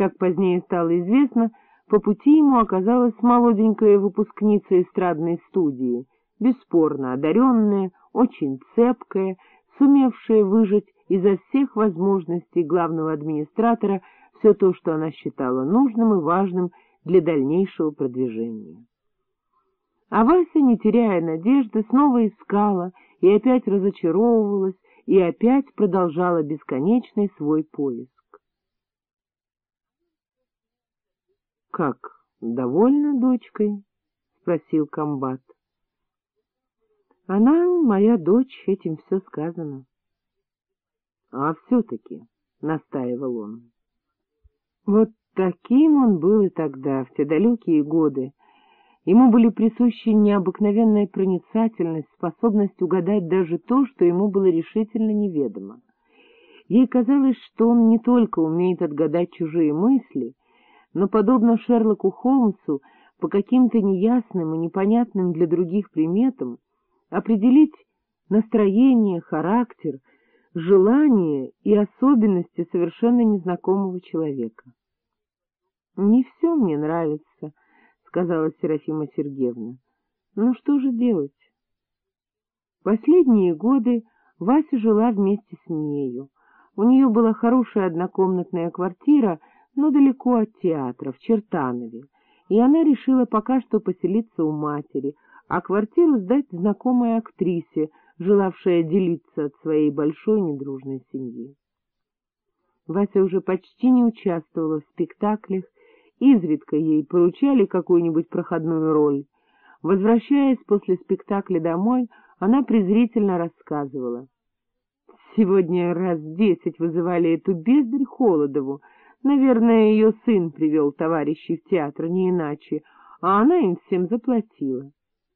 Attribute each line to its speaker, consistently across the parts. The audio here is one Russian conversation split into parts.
Speaker 1: Как позднее стало известно, по пути ему оказалась молоденькая выпускница эстрадной студии, бесспорно одаренная, очень цепкая, сумевшая выжать изо всех возможностей главного администратора все то, что она считала нужным и важным для дальнейшего продвижения. А Вася, не теряя надежды, снова искала и опять разочаровывалась, и опять продолжала бесконечный свой поиск. — Как, довольна дочкой? — спросил комбат. — Она, моя дочь, этим все сказано. — А все-таки, — настаивал он. Вот таким он был и тогда, в те далекие годы. Ему были присущи необыкновенная проницательность, способность угадать даже то, что ему было решительно неведомо. Ей казалось, что он не только умеет отгадать чужие мысли, но, подобно Шерлоку Холмсу, по каким-то неясным и непонятным для других приметам определить настроение, характер, желания и особенности совершенно незнакомого человека. — Не все мне нравится, — сказала Серафима Сергеевна. — Ну что же делать? Последние годы Вася жила вместе с нею. У нее была хорошая однокомнатная квартира — но далеко от театра, в Чертанове, и она решила пока что поселиться у матери, а квартиру сдать знакомой актрисе, желавшей отделиться от своей большой недружной семьи. Вася уже почти не участвовала в спектаклях, изредка ей поручали какую-нибудь проходную роль. Возвращаясь после спектакля домой, она презрительно рассказывала. Сегодня раз десять вызывали эту бездарь Холодову, Наверное, ее сын привел товарищей в театр, не иначе, а она им всем заплатила.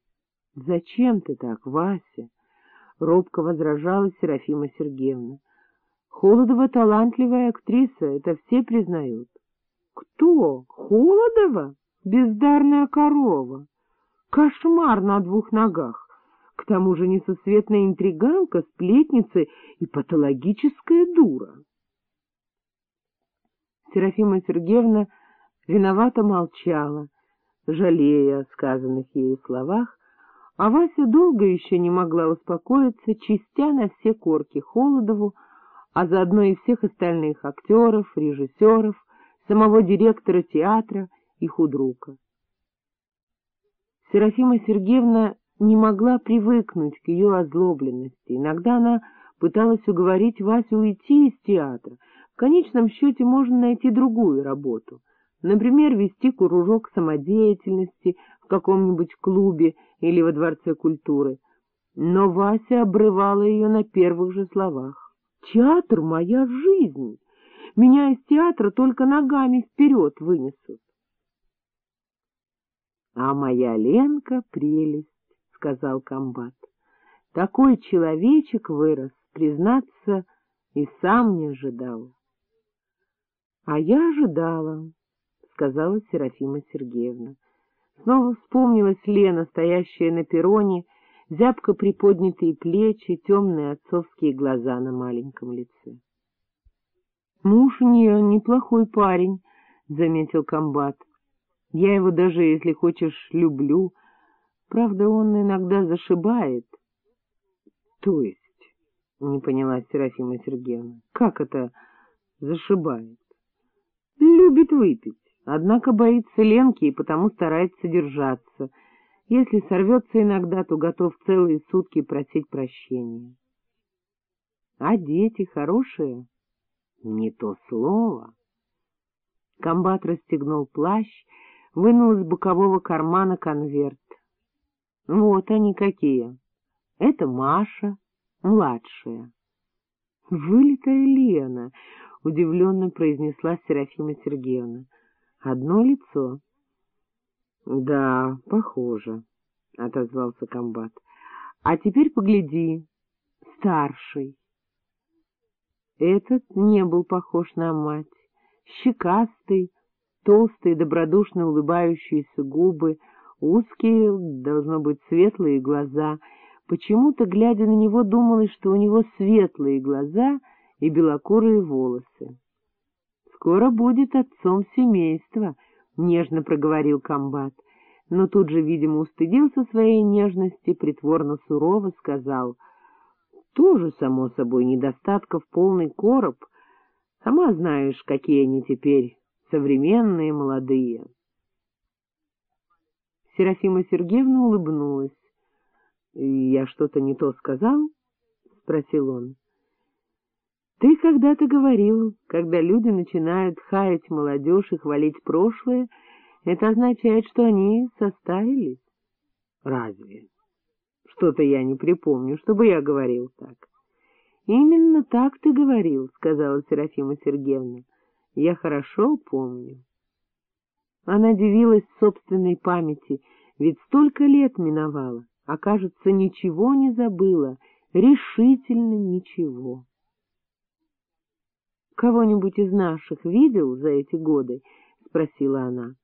Speaker 1: — Зачем ты так, Вася? — робко возражала Серафима Сергеевна. — Холодова талантливая актриса, это все признают. — Кто? Холодова? Бездарная корова. Кошмар на двух ногах. К тому же несусветная интриганка, сплетница и патологическая дура. Серафима Сергеевна виновато молчала, жалея о сказанных ею словах, а Вася долго еще не могла успокоиться, чистя на все корки Холодову, а заодно и всех остальных актеров, режиссеров, самого директора театра и худрука. Серафима Сергеевна не могла привыкнуть к ее озлобленности. Иногда она пыталась уговорить Васю уйти из театра, в конечном счете можно найти другую работу, например, вести кружок самодеятельности в каком-нибудь клубе или во Дворце культуры. Но Вася обрывала ее на первых же словах. «Театр — моя жизнь! Меня из театра только ногами вперед вынесут!» «А моя Ленка — прелесть!» — сказал комбат. «Такой человечек вырос, признаться, и сам не ожидал». — А я ожидала, — сказала Серафима Сергеевна. Снова вспомнилась Лена, стоящая на перроне, зябко приподнятые плечи, темные отцовские глаза на маленьком лице. — Муж у нее неплохой парень, — заметил комбат. — Я его даже, если хочешь, люблю. Правда, он иногда зашибает. — То есть, — не поняла Серафима Сергеевна, — как это зашибает? Любит выпить, однако боится Ленки и потому старается держаться. Если сорвется иногда, то готов целые сутки просить прощения. А дети хорошие? Не то слово. Комбат расстегнул плащ, вынул из бокового кармана конверт. Вот они какие. Это Маша, младшая. Вылитая Лена, — удивленно произнесла Серафима Сергеевна. — Одно лицо. — Да, похоже, — отозвался комбат. — А теперь погляди. Старший. Этот не был похож на мать. Щекастый, толстые, добродушно улыбающиеся губы, узкие, должно быть, светлые глаза. Почему-то, глядя на него, думалось, что у него светлые глаза — и белокурые волосы. скоро будет отцом семейства, — нежно проговорил комбат, но тут же, видимо, устыдился своей нежности, притворно сурово сказал. — Тоже, само собой, недостатков полный короб. Сама знаешь, какие они теперь современные, молодые. Серафима Сергеевна улыбнулась. — Я что-то не то сказал? — спросил он. — Ты когда-то говорил, когда люди начинают хаять молодежь и хвалить прошлое, это означает, что они состарились. — Разве? Что-то я не припомню, чтобы я говорил так. — Именно так ты говорил, — сказала Серафима Сергеевна. — Я хорошо помню. Она дивилась собственной памяти, ведь столько лет миновало, а, кажется, ничего не забыла, решительно ничего. — Кого-нибудь из наших видел за эти годы? — спросила она.